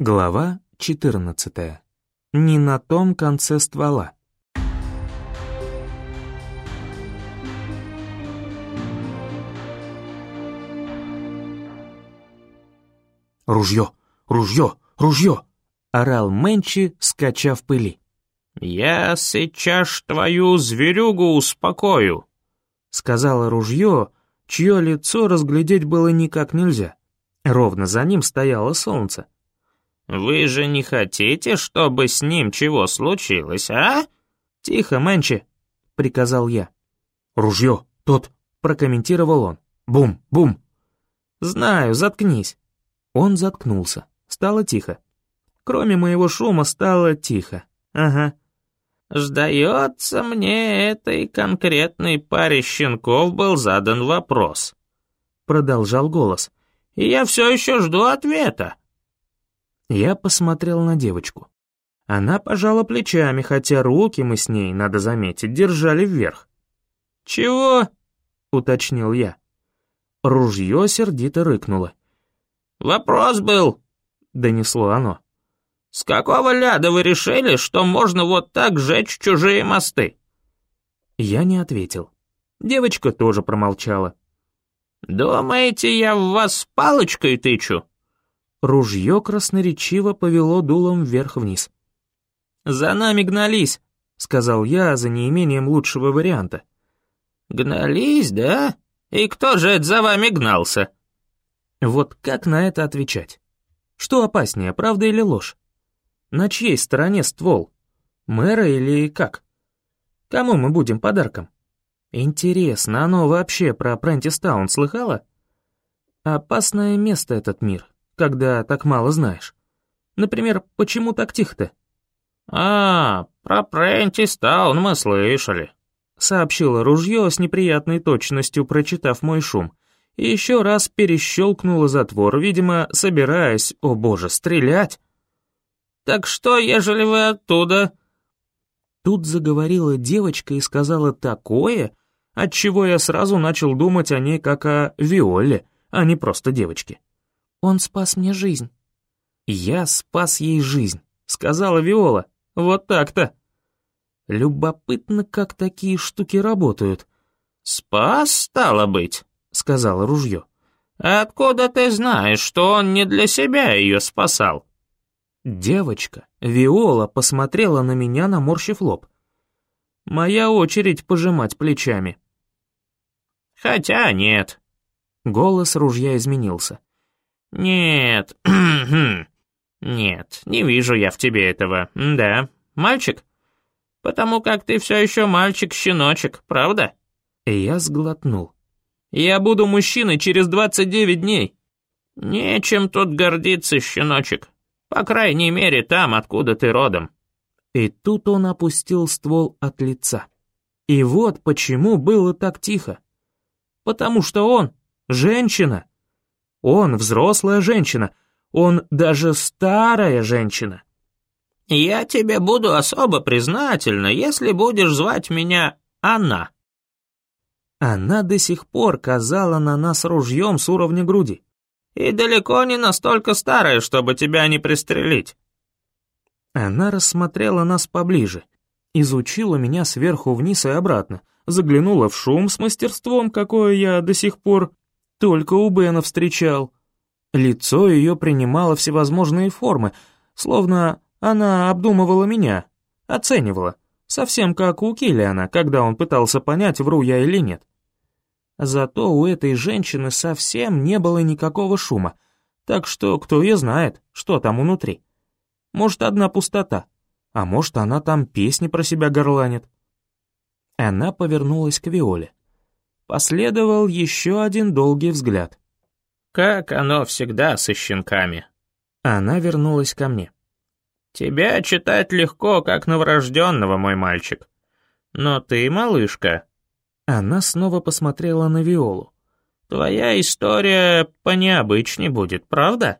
Глава 14. Не на том конце ствола. «Ружье! Ружье! Ружье!» — орал Мэнчи, скача в пыли. «Я сейчас твою зверюгу успокою», — сказала ружье, чье лицо разглядеть было никак нельзя. Ровно за ним стояло солнце. «Вы же не хотите, чтобы с ним чего случилось, а?» «Тихо, Мэнчи», — приказал я. «Ружье, тот», — прокомментировал он. «Бум, бум». «Знаю, заткнись». Он заткнулся. Стало тихо. Кроме моего шума стало тихо. Ага. «Сдается мне, этой конкретной паре щенков был задан вопрос», — продолжал голос. «И я все еще жду ответа». Я посмотрел на девочку. Она пожала плечами, хотя руки мы с ней, надо заметить, держали вверх. «Чего?» — уточнил я. Ружье сердито рыкнуло. «Вопрос был», — донесло оно. «С какого ляда вы решили, что можно вот так жечь чужие мосты?» Я не ответил. Девочка тоже промолчала. «Думаете, я в вас палочкой тычу?» Ружье красноречиво повело дулом вверх-вниз. «За нами гнались», — сказал я за неимением лучшего варианта. «Гнались, да? И кто же это за вами гнался?» Вот как на это отвечать? Что опаснее, правда или ложь? На чьей стороне ствол? Мэра или как? Кому мы будем подарком? Интересно, оно вообще про Прентистаун слыхало? Опасное место этот мир когда так мало знаешь? Например, почему так тихо-то?» «А, про Прентистаун мы слышали», — сообщило ружье с неприятной точностью, прочитав мой шум, и еще раз перещелкнуло затвор, видимо, собираясь, о боже, стрелять. «Так что, ежели вы оттуда?» Тут заговорила девочка и сказала такое, отчего я сразу начал думать о ней как о Виоле, а не просто девочке. Он спас мне жизнь». «Я спас ей жизнь», — сказала Виола. «Вот так-то». Любопытно, как такие штуки работают. «Спас, стало быть», — сказала ружье. «Откуда ты знаешь, что он не для себя ее спасал?» Девочка, Виола, посмотрела на меня, наморщив лоб. Моя очередь пожимать плечами. «Хотя нет». Голос ружья изменился. «Нет, нет, не вижу я в тебе этого, да, мальчик? Потому как ты все еще мальчик-щеночек, правда?» И я сглотнул. «Я буду мужчиной через 29 дней». «Нечем тут гордиться, щеночек. По крайней мере, там, откуда ты родом». И тут он опустил ствол от лица. И вот почему было так тихо. Потому что он женщина. Он взрослая женщина. Он даже старая женщина. «Я тебе буду особо признательна, если будешь звать меня Анна». Она до сих пор казала на нас ружьем с уровня груди. «И далеко не настолько старая, чтобы тебя не пристрелить». Она рассмотрела нас поближе, изучила меня сверху вниз и обратно, заглянула в шум с мастерством, какое я до сих пор только у Бена встречал. Лицо ее принимало всевозможные формы, словно она обдумывала меня, оценивала, совсем как у Киллиана, когда он пытался понять, вру я или нет. Зато у этой женщины совсем не было никакого шума, так что кто ее знает, что там внутри. Может, одна пустота, а может, она там песни про себя горланит. Она повернулась к Виоле. Последовал еще один долгий взгляд. «Как оно всегда со щенками». Она вернулась ко мне. «Тебя читать легко, как новорожденного, мой мальчик. Но ты, малышка...» Она снова посмотрела на Виолу. «Твоя история понеобычней будет, правда?»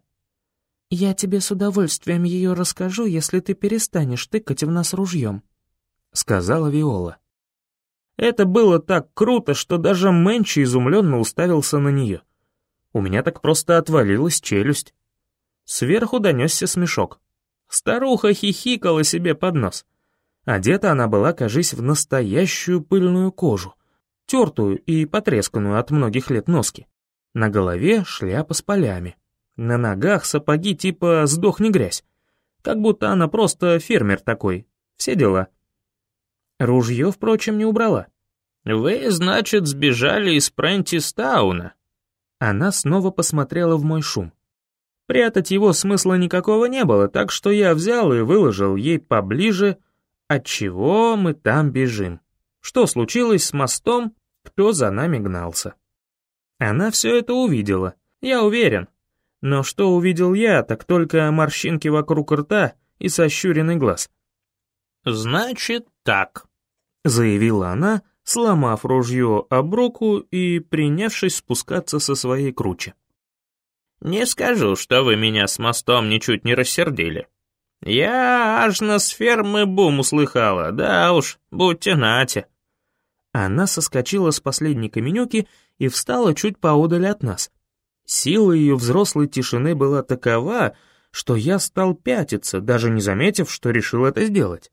«Я тебе с удовольствием ее расскажу, если ты перестанешь тыкать в нас ружьем», — сказала Виола. Это было так круто, что даже Мэнчи изумленно уставился на нее. У меня так просто отвалилась челюсть. Сверху донесся смешок. Старуха хихикала себе под нос. Одета она была, кажись, в настоящую пыльную кожу, тертую и потресканную от многих лет носки. На голове шляпа с полями. На ногах сапоги типа «сдохни грязь». Как будто она просто фермер такой. Все дела. Ружье, впрочем, не убрала. «Вы, значит, сбежали из Прентистауна?» Она снова посмотрела в мой шум. Прятать его смысла никакого не было, так что я взял и выложил ей поближе, от чего мы там бежим. Что случилось с мостом, кто за нами гнался. Она все это увидела, я уверен. Но что увидел я, так только морщинки вокруг рта и сощуренный глаз. «Значит так», — заявила она, сломав ружье об руку и принявшись спускаться со своей кручи. «Не скажу, что вы меня с мостом ничуть не рассердили. Я аж на с фермы бум услыхала, да уж, будьте нате». Она соскочила с последней каменюки и встала чуть поодаль от нас. Сила ее взрослой тишины была такова, что я стал пятиться, даже не заметив, что решил это сделать.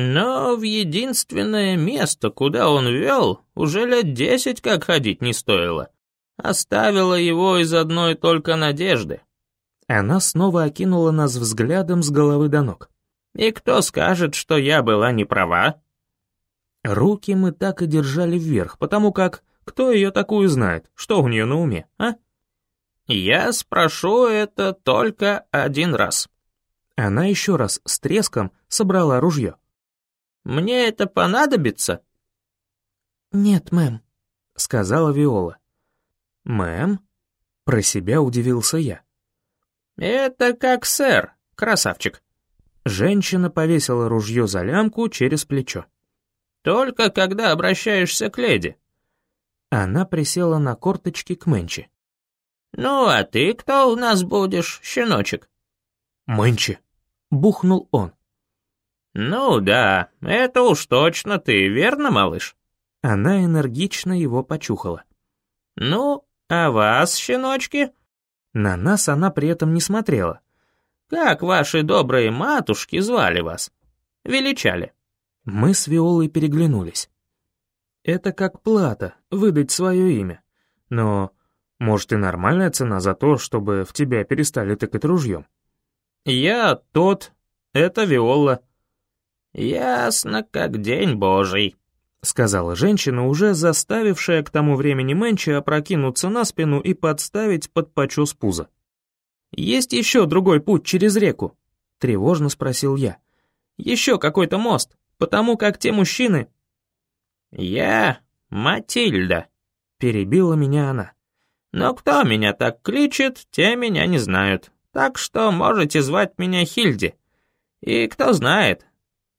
Но в единственное место, куда он вел, уже лет десять как ходить не стоило. Оставила его из одной только надежды. Она снова окинула нас взглядом с головы до ног. «И кто скажет, что я была не права?» Руки мы так и держали вверх, потому как кто ее такую знает, что у нее на уме, а? «Я спрошу это только один раз». Она еще раз с треском собрала ружье. «Мне это понадобится?» «Нет, мэм», — сказала Виола. «Мэм?» — про себя удивился я. «Это как сэр, красавчик». Женщина повесила ружье за лямку через плечо. «Только когда обращаешься к леди». Она присела на корточки к Мэнчи. «Ну, а ты кто у нас будешь, щеночек?» «Мэнчи», — бухнул он. «Ну да, это уж точно ты, верно, малыш?» Она энергично его почухала. «Ну, а вас, щеночки?» На нас она при этом не смотрела. «Как ваши добрые матушки звали вас? Величали?» Мы с Виолой переглянулись. Это как плата, выдать свое имя. Но, может, и нормальная цена за то, чтобы в тебя перестали тыкать ружьем. «Я тот, это Виола». «Ясно, как день божий», — сказала женщина, уже заставившая к тому времени Мэнчи опрокинуться на спину и подставить под почес пуза. «Есть еще другой путь через реку?» — тревожно спросил я. «Еще какой-то мост, потому как те мужчины...» «Я Матильда», — перебила меня она. «Но кто меня так кличет, те меня не знают, так что можете звать меня Хильди. И кто знает,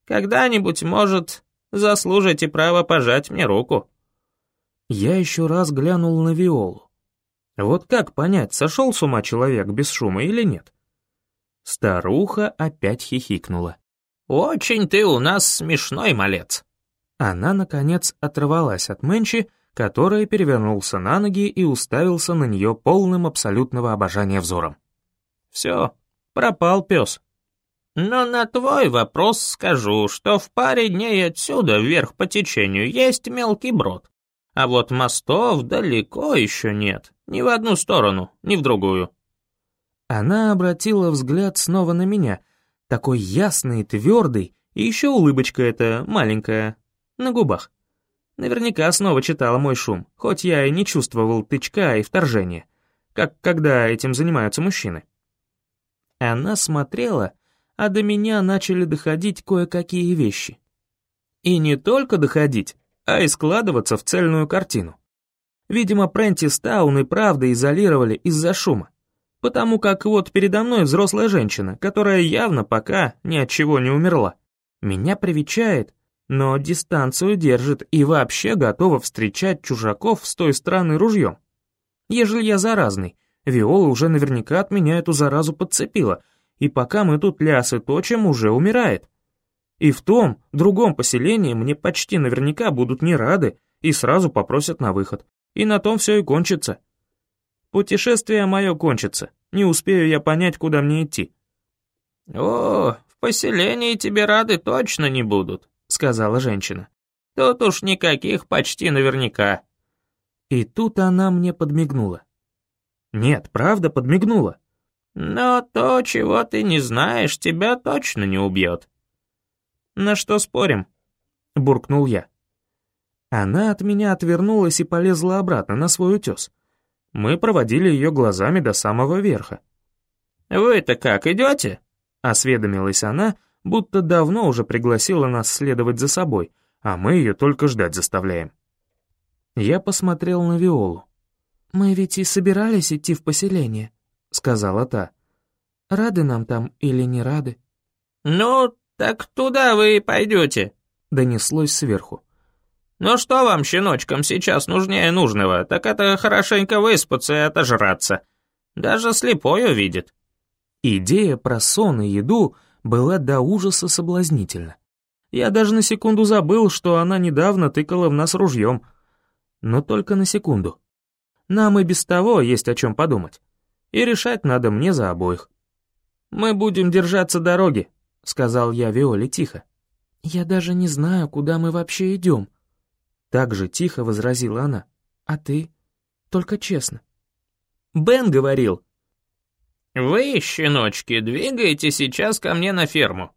когда-нибудь, может, заслужите право пожать мне руку». Я еще раз глянул на Виолу. Вот как понять, сошел с ума человек без шума или нет? Старуха опять хихикнула. «Очень ты у нас смешной малец». Она, наконец, оторвалась от Мэнчи, который перевернулся на ноги и уставился на нее полным абсолютного обожания взором. «Все, пропал пес». Но на твой вопрос скажу, что в паре дней отсюда, вверх по течению, есть мелкий брод. А вот мостов далеко еще нет, ни в одну сторону, ни в другую. Она обратила взгляд снова на меня, такой ясный, твердый, и еще улыбочка эта маленькая, на губах. Наверняка снова читала мой шум, хоть я и не чувствовал тычка и вторжения, как когда этим занимаются мужчины. Она смотрела, а до меня начали доходить кое-какие вещи. И не только доходить, а и складываться в цельную картину. Видимо, Прентис Таун и правда изолировали из-за шума. Потому как вот передо мной взрослая женщина, которая явно пока ни от чего не умерла. Меня привечает, но дистанцию держит и вообще готова встречать чужаков с той стороны ружьем. Ежели я заразный, Виола уже наверняка от меня эту заразу подцепила — и пока мы тут лясы точим, уже умирает. И в том, другом поселении мне почти наверняка будут не рады и сразу попросят на выход. И на том все и кончится. Путешествие мое кончится, Не успею я понять, куда мне идти». «О, в поселении тебе рады точно не будут», — сказала женщина. «Тут уж никаких почти наверняка». И тут она мне подмигнула. Нет, правда, подмигнула. «Но то, чего ты не знаешь, тебя точно не убьет». «На что спорим?» — буркнул я. Она от меня отвернулась и полезла обратно на свой утес. Мы проводили ее глазами до самого верха. «Вы-то как, идете?» — осведомилась она, будто давно уже пригласила нас следовать за собой, а мы ее только ждать заставляем. Я посмотрел на Виолу. «Мы ведь и собирались идти в поселение», — сказала та. «Рады нам там или не рады?» «Ну, так туда вы и пойдете», — донеслось сверху. «Ну что вам, щеночкам, сейчас нужнее нужного, так это хорошенько выспаться и отожраться. Даже слепой увидит». Идея про сон и еду была до ужаса соблазнительна. Я даже на секунду забыл, что она недавно тыкала в нас ружьем. Но только на секунду. Нам и без того есть о чем подумать. И решать надо мне за обоих. «Мы будем держаться дороги», — сказал я Виоле тихо. «Я даже не знаю, куда мы вообще идем», — так же тихо возразила она. «А ты? Только честно». «Бен говорил». «Вы, щеночки, двигаете сейчас ко мне на ферму.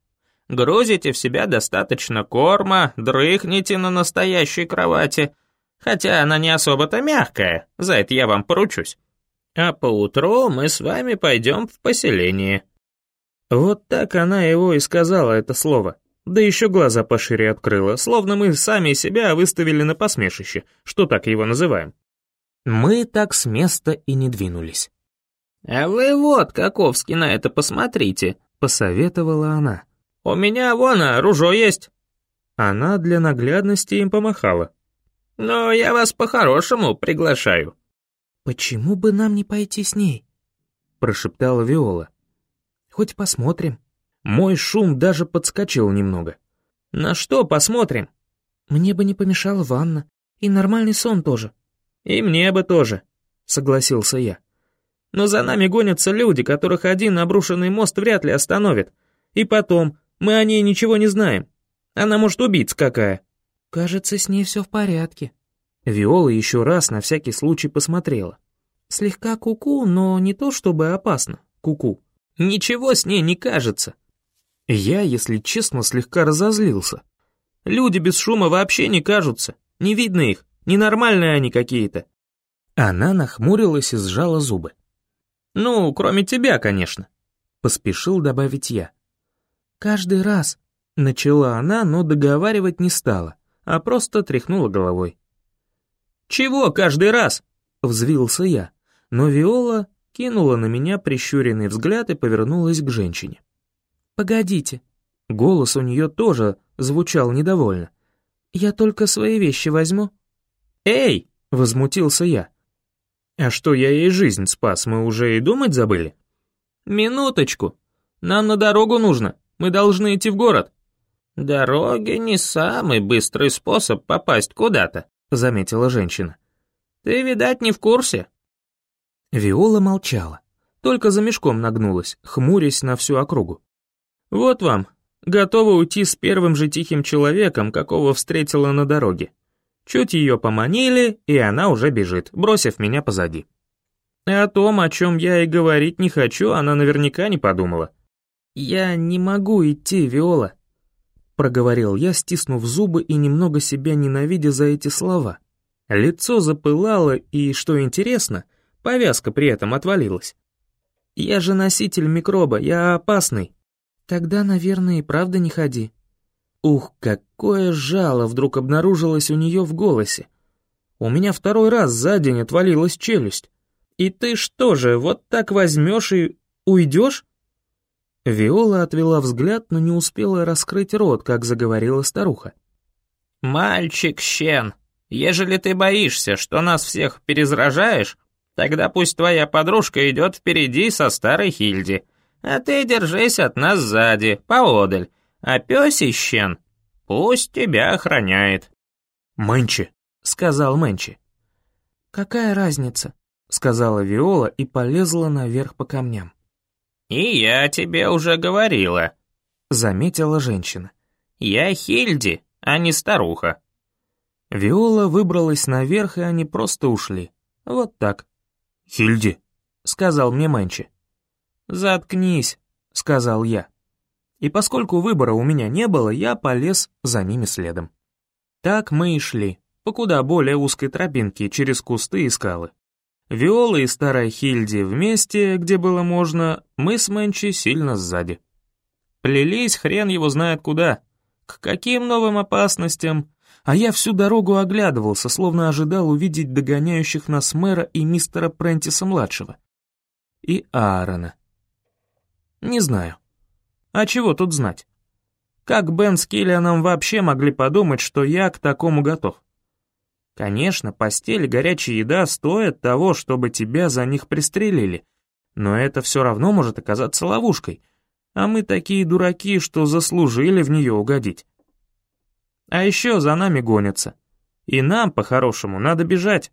Грузите в себя достаточно корма, дрыхните на настоящей кровати, хотя она не особо-то мягкая, за это я вам поручусь. А поутру мы с вами пойдем в поселение». Вот так она его и сказала это слово. Да еще глаза пошире открыла, словно мы сами себя выставили на посмешище, что так его называем. Мы так с места и не двинулись. «А вы вот, Каковский, на это посмотрите», — посоветовала она. «У меня вон оружие есть». Она для наглядности им помахала. «Но я вас по-хорошему приглашаю». «Почему бы нам не пойти с ней?» — прошептала Виола. «Хоть посмотрим». Мой шум даже подскочил немного. «На что посмотрим?» «Мне бы не помешала ванна. И нормальный сон тоже». «И мне бы тоже», — согласился я. «Но за нами гонятся люди, которых один обрушенный мост вряд ли остановит. И потом, мы о ней ничего не знаем. Она может убийца какая». «Кажется, с ней все в порядке». Виола еще раз на всякий случай посмотрела. «Слегка куку, -ку, но не то чтобы опасно. Куку. -ку. Ничего с ней не кажется». Я, если честно, слегка разозлился. Люди без шума вообще не кажутся. Не видно их. Ненормальные они какие-то. Она нахмурилась и сжала зубы. «Ну, кроме тебя, конечно», — поспешил добавить я. «Каждый раз», — начала она, но договаривать не стала а просто тряхнула головой. «Чего каждый раз?» — взвился я, но Виола кинула на меня прищуренный взгляд и повернулась к женщине. «Погодите». Голос у нее тоже звучал недовольно. «Я только свои вещи возьму». «Эй!» — возмутился я. «А что я ей жизнь спас, мы уже и думать забыли?» «Минуточку. Нам на дорогу нужно. Мы должны идти в город». «Дороги не самый быстрый способ попасть куда-то», — заметила женщина. «Ты, видать, не в курсе». Виола молчала, только за мешком нагнулась, хмурясь на всю округу. «Вот вам, готова уйти с первым же тихим человеком, какого встретила на дороге. Чуть ее поманили, и она уже бежит, бросив меня позади. И о том, о чем я и говорить не хочу, она наверняка не подумала. «Я не могу идти, Виола», проговорил я, стиснув зубы и немного себя ненавидя за эти слова. Лицо запылало, и, что интересно, повязка при этом отвалилась. «Я же носитель микроба, я опасный». «Тогда, наверное, и правда не ходи». Ух, какое жало вдруг обнаружилось у нее в голосе. У меня второй раз за день отвалилась челюсть. И ты что же, вот так возьмешь и уйдешь? Виола отвела взгляд, но не успела раскрыть рот, как заговорила старуха. «Мальчик Щен, ежели ты боишься, что нас всех перезражаешь, тогда пусть твоя подружка идет впереди со старой Хильди, а ты держись от нас сзади, поодаль, а пёсий Щен пусть тебя охраняет». «Мэнчи», — сказал Мэнчи. «Какая разница?» — сказала Виола и полезла наверх по камням. «И я тебе уже говорила», — заметила женщина. «Я Хильди, а не старуха». Виола выбралась наверх, и они просто ушли. Вот так. «Хильди», — сказал мне Мэнчи. «Заткнись», — сказал я. И поскольку выбора у меня не было, я полез за ними следом. Так мы и шли, по куда более узкой тропинке через кусты и скалы. Виола и старая Хильди вместе, где было можно, мы с Мэнчи сильно сзади. Плелись хрен его знает куда, к каким новым опасностям, а я всю дорогу оглядывался, словно ожидал увидеть догоняющих нас мэра и мистера Прентиса-младшего. И Аарона. Не знаю. А чего тут знать? Как Бен с Киллианом вообще могли подумать, что я к такому готов? Конечно, постель и горячая еда стоят того, чтобы тебя за них пристрелили, но это все равно может оказаться ловушкой, а мы такие дураки, что заслужили в нее угодить. А еще за нами гонятся. И нам, по-хорошему, надо бежать.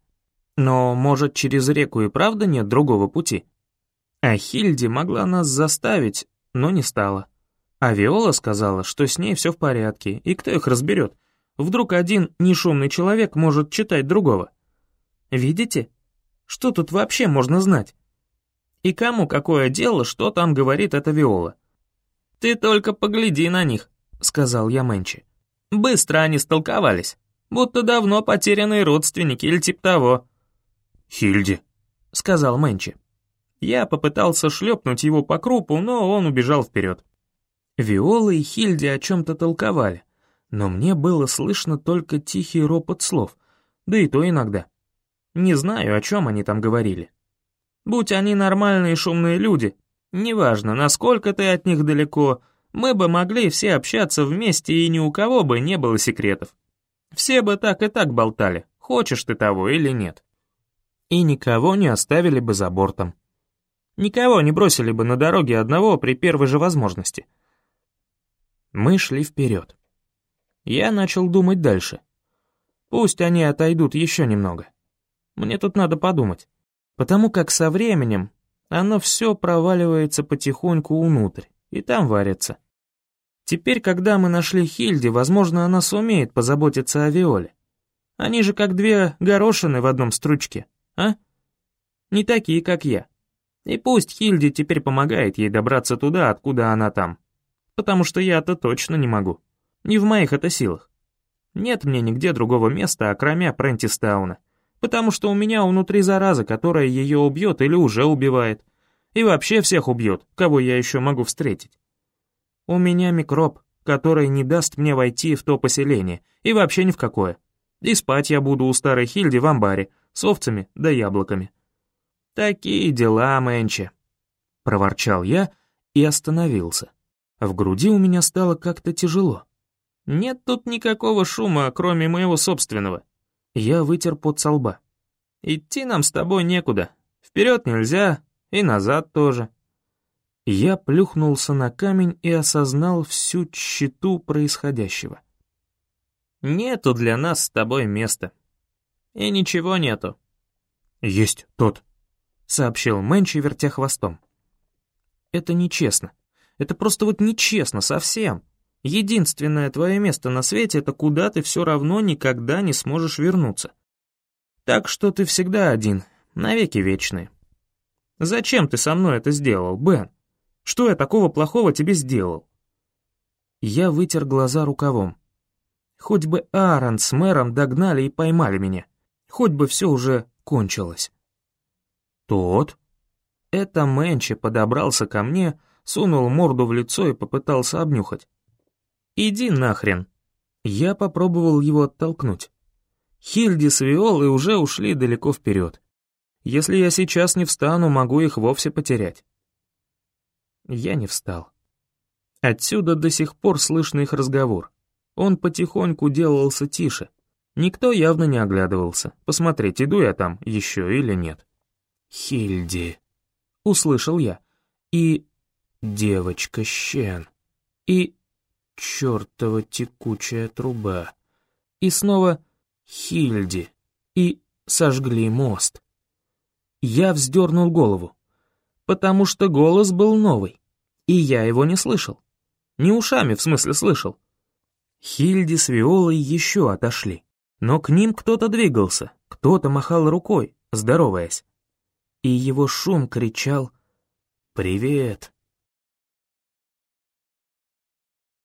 Но, может, через реку и правда нет другого пути? А Хильди могла нас заставить, но не стала. А Виола сказала, что с ней все в порядке, и кто их разберет? Вдруг один нешумный человек может читать другого. Видите? Что тут вообще можно знать? И кому какое дело, что там говорит эта Виола? «Ты только погляди на них», — сказал я Мэнчи. «Быстро они столковались, будто давно потерянные родственники или типа того». «Хильди», — сказал Мэнчи. Я попытался шлепнуть его по крупу, но он убежал вперед. Виола и Хильди о чем-то толковали, но мне было слышно только тихий ропот слов, да и то иногда. Не знаю, о чем они там говорили. Будь они нормальные шумные люди, неважно, насколько ты от них далеко, мы бы могли все общаться вместе, и ни у кого бы не было секретов. Все бы так и так болтали, хочешь ты того или нет. И никого не оставили бы за бортом. Никого не бросили бы на дороге одного при первой же возможности. Мы шли вперед. Я начал думать дальше. Пусть они отойдут еще немного. Мне тут надо подумать. Потому как со временем оно все проваливается потихоньку внутрь, и там варится. Теперь, когда мы нашли Хильди, возможно, она сумеет позаботиться о Виоле. Они же как две горошины в одном стручке, а? Не такие, как я. И пусть Хильди теперь помогает ей добраться туда, откуда она там. Потому что я-то точно не могу. Не в моих это силах. Нет мне нигде другого места, окромя Прентистауна. Потому что у меня внутри зараза, которая ее убьет или уже убивает. И вообще всех убьет, кого я еще могу встретить. У меня микроб, который не даст мне войти в то поселение, и вообще ни в какое. И спать я буду у старой Хильди в амбаре, с овцами да яблоками. «Такие дела, Мэнчи», — проворчал я и остановился. В груди у меня стало как-то тяжело. Нет тут никакого шума, кроме моего собственного. Я вытер пот со лба. Идти нам с тобой некуда. Вперед нельзя, и назад тоже. Я плюхнулся на камень и осознал всю тщету происходящего. Нету для нас с тобой места. И ничего нету. Есть тот, сообщил Мэнчи, вертя хвостом. Это нечестно. Это просто вот нечестно совсем. Единственное твое место на свете — это куда ты все равно никогда не сможешь вернуться. Так что ты всегда один, навеки вечный. Зачем ты со мной это сделал, Бен? Что я такого плохого тебе сделал?» Я вытер глаза рукавом. Хоть бы Аарон с мэром догнали и поймали меня. Хоть бы все уже кончилось. «Тот?» Это Мэнчи подобрался ко мне, сунул морду в лицо и попытался обнюхать. «Иди нахрен!» Я попробовал его оттолкнуть. Хильди с Виолой уже ушли далеко вперед. Если я сейчас не встану, могу их вовсе потерять. Я не встал. Отсюда до сих пор слышно их разговор. Он потихоньку делался тише. Никто явно не оглядывался, посмотреть, иду я там еще или нет. «Хильди», — услышал я, и «девочка Щен», и чертова текучая труба. И снова Хильди. И сожгли мост. Я вздернул голову, потому что голос был новый, и я его не слышал. Не ушами, в смысле, слышал. Хильди с Виолой еще отошли, но к ним кто-то двигался, кто-то махал рукой, здороваясь. И его шум кричал «Привет!»